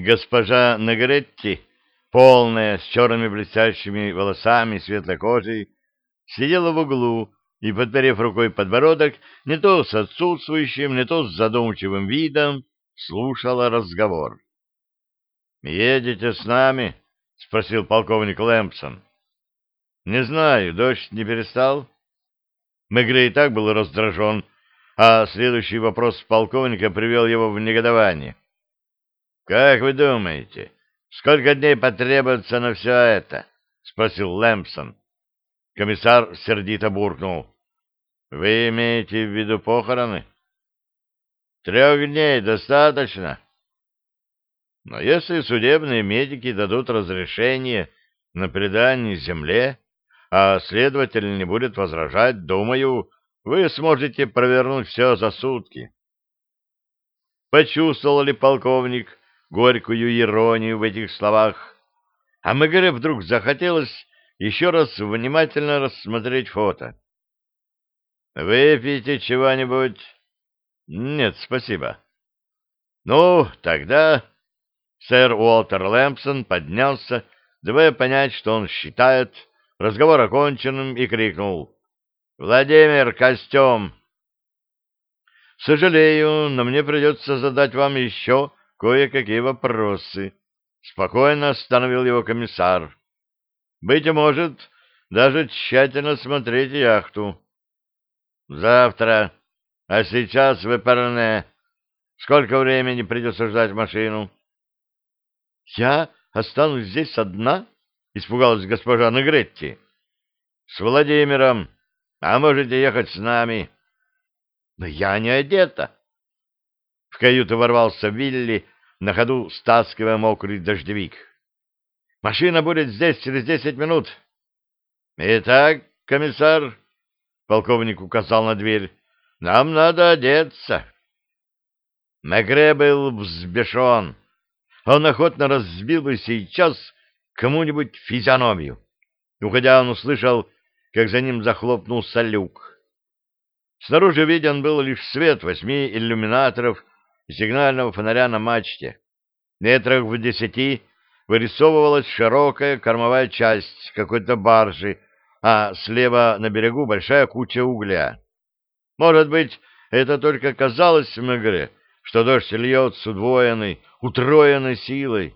Госпожа Нагретти, полная, с черными блестящими волосами, светлой кожей, сидела в углу и, подперев рукой подбородок, не то с отсутствующим, не то с задумчивым видом, слушала разговор. «Едете с нами?» — спросил полковник Лэмпсон. «Не знаю, дождь не перестал?» Мегре и так был раздражен, а следующий вопрос полковника привел его в негодование. «Как вы думаете, сколько дней потребуется на все это?» — спросил Лэмпсон. Комиссар сердито буркнул. «Вы имеете в виду похороны?» «Трех дней достаточно?» «Но если судебные медики дадут разрешение на предание земле, а следователь не будет возражать, думаю, вы сможете провернуть все за сутки». Почувствовал ли полковник горькую иронию в этих словах? А Мегре вдруг захотелось еще раз внимательно рассмотреть фото. «Выпейте чего-нибудь?» «Нет, спасибо». «Ну, тогда...» Сэр Уолтер Лэмпсон поднялся, давая понять, что он считает разговор оконченным, и крикнул. «Владимир, костюм!» «Сожалею, но мне придется задать вам еще кое-какие вопросы», — спокойно остановил его комиссар. Быть может, даже тщательно смотреть яхту. Завтра. А сейчас в Эперне. Сколько времени придется ждать машину? Я останусь здесь одна? Испугалась госпожа Негретти. С Владимиром. А можете ехать с нами. Но я не одета. В каюту ворвался Вилли, на ходу стаскивая мокрый дождевик. Машина будет здесь через десять минут. Итак, комиссар, полковник указал на дверь, нам надо одеться. Мегре был взбешен. Он охотно разбил бы сейчас кому-нибудь физиономию. Уходя, он услышал, как за ним захлопнулся люк. Снаружи виден был лишь свет восьми иллюминаторов сигнального фонаря на мачте. Метрах в десяти вырисовывалась широкая кормовая часть какой-то баржи, а слева на берегу большая куча угля. Может быть, это только казалось Мегре, что дождь льет с удвоенной, утроенной силой,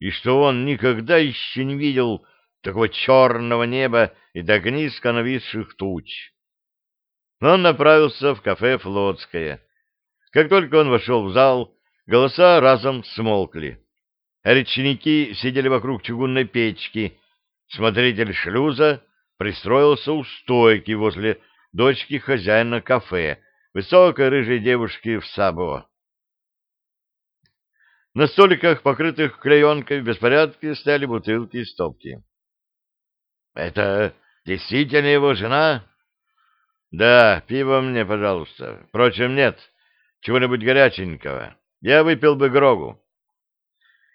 и что он никогда еще не видел такого черного неба и так низко нависших туч. Он направился в кафе «Флотское». Как только он вошел в зал, голоса разом смолкли. Речники сидели вокруг чугунной печки. Смотритель шлюза пристроился у стойки возле дочки хозяина кафе, высокой рыжей девушки в сабо. На столиках, покрытых клеенкой, в беспорядке стояли бутылки и стопки. — Это действительно его жена? — Да, пиво мне, пожалуйста. Впрочем, нет, чего-нибудь горяченького. Я выпил бы Грогу.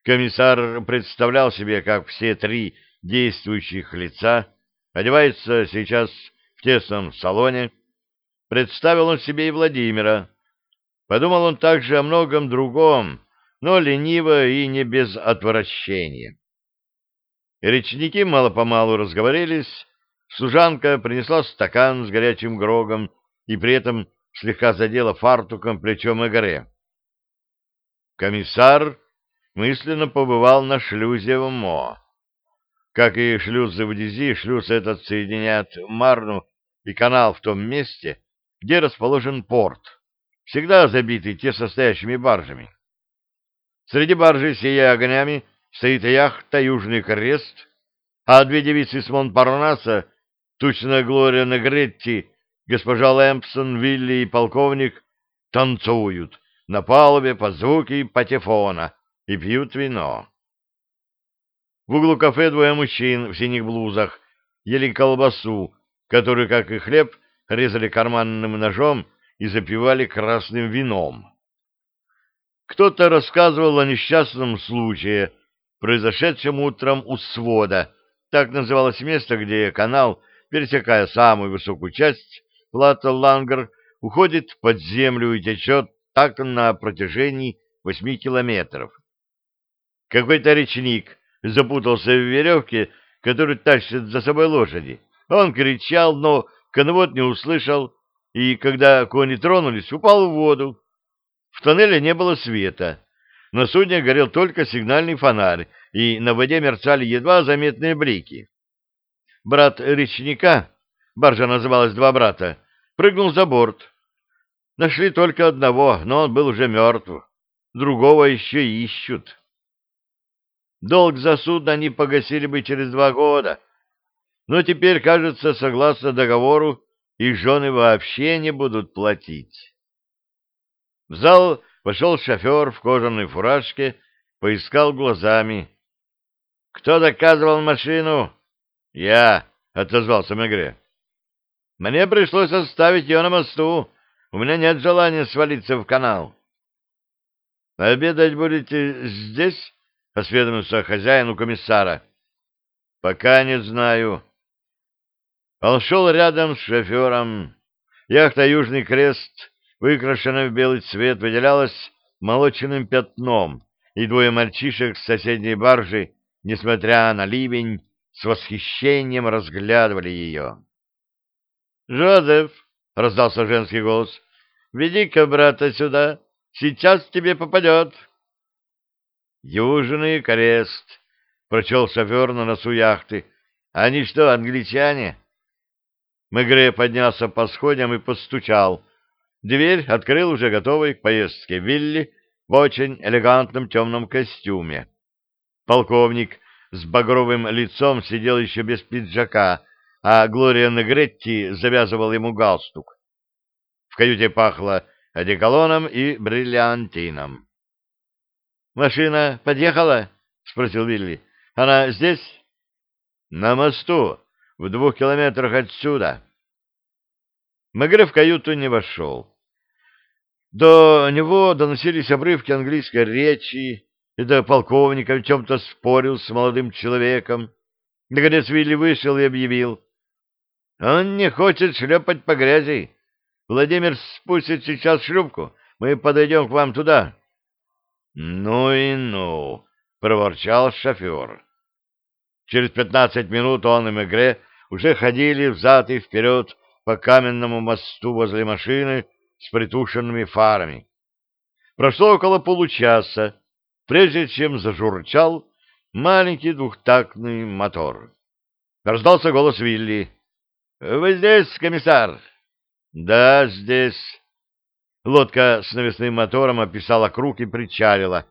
Комиссар представлял себе, как все три действующих лица одеваются сейчас в тесном салоне. Представил он себе и Владимира. Подумал он также о многом другом, но лениво и не без отвращения. Речники мало-помалу разговорились, служанка принесла стакан с горячим грогом и при этом слегка задела фартуком плечом Мегаре. Комиссар мысленно побывал на шлюзе в Мо. Как и шлюзы в Дизи, шлюз этот соединяет Марну и канал в том месте, где расположен порт, всегда забитый те состоящими баржами. Среди баржи, сияя огнями, стоит яхта «Южный крест», а две девицы с Монпарнаса, тучная Глория Негретти, госпожа Лэмпсон, Вилли и полковник, танцуют на палубе под звуки патефона — и пьют вино. В углу кафе двое мужчин в синих блузах ели колбасу, которую, как и хлеб, резали карманным ножом и запивали красным вином. Кто-то рассказывал о несчастном случае, произошедшем утром у свода, так называлось место, где канал, пересекая самую высокую часть плато Лангер, уходит под землю и течет так на протяжении восьми километров. Какой-то речник запутался в веревке, которую тащат за собой лошади. Он кричал, но конвод не услышал, и, когда кони тронулись, упал в воду. В тоннеле не было света. На судне горел только сигнальный фонарь, и на воде мерцали едва заметные блики. Брат речника, баржа называлась «Два брата», прыгнул за борт. Нашли только одного, но он был уже мертв. Другого еще ищут. Долг за судно они погасили бы через два года. Но теперь, кажется, согласно договору, их жены вообще не будут платить. В зал пошел шофер в кожаной фуражке, поискал глазами. — Кто доказывал машину? — Я, — отозвался Мегре. — Мне пришлось оставить ее на мосту. У меня нет желания свалиться в канал. — Обедать будете здесь? — осведомился хозяин у комиссара. — Пока не знаю. Он шел рядом с шофером. Яхта «Южный крест», выкрашенная в белый цвет, выделялась молочным пятном, и двое мальчишек с соседней баржи, несмотря на ливень, с восхищением разглядывали ее. «Жозеф!» — раздался женский голос. «Веди-ка брата сюда, сейчас тебе попадет». «Южный крест», — прочел шофер на носу яхты. «Они что, англичане?» Мегре поднялся по сходням и постучал. Дверь открыл уже готовый к поездке Вилли в очень элегантном темном костюме. Полковник с багровым лицом сидел еще без пиджака, а Глория Негретти завязывал ему галстук. В каюте пахло одеколоном и бриллиантином. Машина подъехала? — спросил Вилли. — Она здесь? — На мосту, в двух километрах отсюда. Мегре в каюту не вошел. До него доносились обрывки английской речи, и до полковника в чем-то спорил с молодым человеком. Наконец Вилли вышел и объявил. — Он не хочет шлепать по грязи. Владимир спустит сейчас шлюпку. Мы подойдем к вам туда. — Ну и ну, — проворчал шофер. Через пятнадцать минут он и Мегре уже ходили взад и вперед по каменному мосту возле машины с притушенными фарами. Прошло около получаса, прежде чем зажурчал маленький двухтактный мотор. Раздался голос Вилли. — Вы здесь, комиссар? — Да, здесь. Лодка с навесным мотором описала круг и причалила.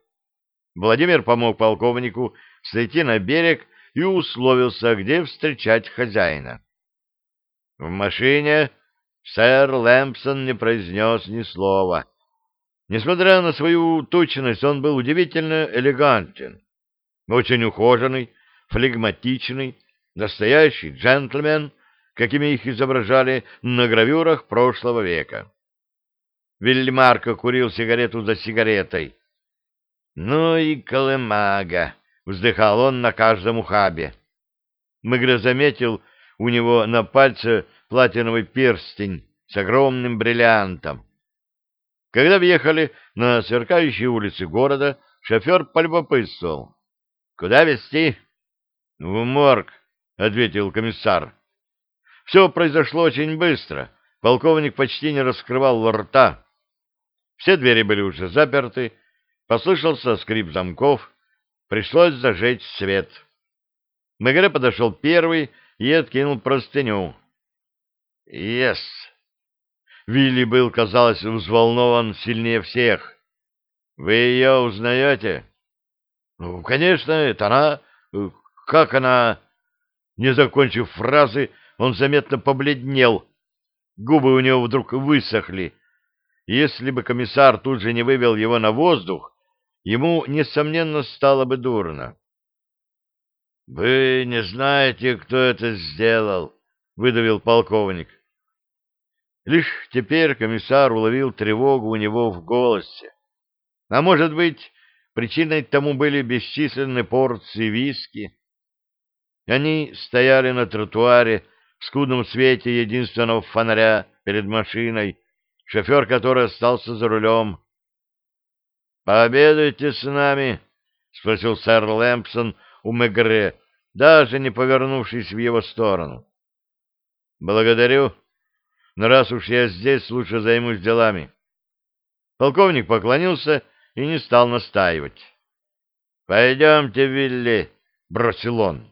Владимир помог полковнику сойти на берег и условился, где встречать хозяина. В машине сэр Лэмпсон не произнес ни слова. Несмотря на свою точность, он был удивительно элегантен. Очень ухоженный, флегматичный, настоящий джентльмен, какими их изображали на гравюрах прошлого века. Вильмарко курил сигарету за сигаретой. «Ну и колымага!» — вздыхал он на каждом ухабе. Мыгра заметил у него на пальце платиновый перстень с огромным бриллиантом. Когда въехали на сверкающие улицы города, шофер полюбопытствовал. — Куда везти? — В морг, — ответил комиссар. Все произошло очень быстро. Полковник почти не раскрывал рта. Все двери были уже заперты, послышался скрип замков, пришлось зажечь свет. Мегре подошел первый и откинул простыню. «Ес!» Вилли был, казалось, взволнован сильнее всех. «Вы ее узнаете?» «Ну, конечно, это она. Как она...» Не закончив фразы, он заметно побледнел. Губы у него вдруг высохли. Если бы комиссар тут же не вывел его на воздух, ему, несомненно, стало бы дурно. — Вы не знаете, кто это сделал, — выдавил полковник. Лишь теперь комиссар уловил тревогу у него в голосе. А может быть, причиной тому были бесчисленные порции виски. Они стояли на тротуаре в скудном свете единственного фонаря перед машиной, шофер которой остался за рулем. «Пообедайте с нами», — спросил сэр Лэмпсон у Мегре, даже не повернувшись в его сторону. — Благодарю. Но раз уж я здесь, лучше займусь делами. Полковник поклонился и не стал настаивать. — Пойдемте, Вилли, — бросил он.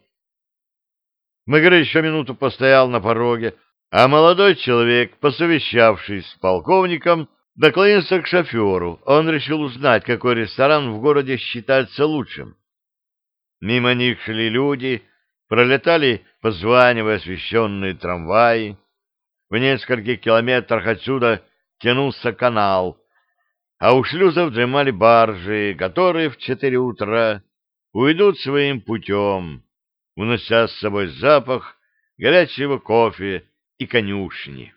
Мегре еще минуту постоял на пороге, а молодой человек, посовещавшись с полковником, доклонился к шоферу. Он решил узнать, какой ресторан в городе считается лучшим. Мимо них шли люди, пролетали позванивая освещенные трамваи. В нескольких километрах отсюда тянулся канал, а у шлюзов дремали баржи, которые в четыре утра уйдут своим путем, унося с собой запах горячего кофе и конюшни.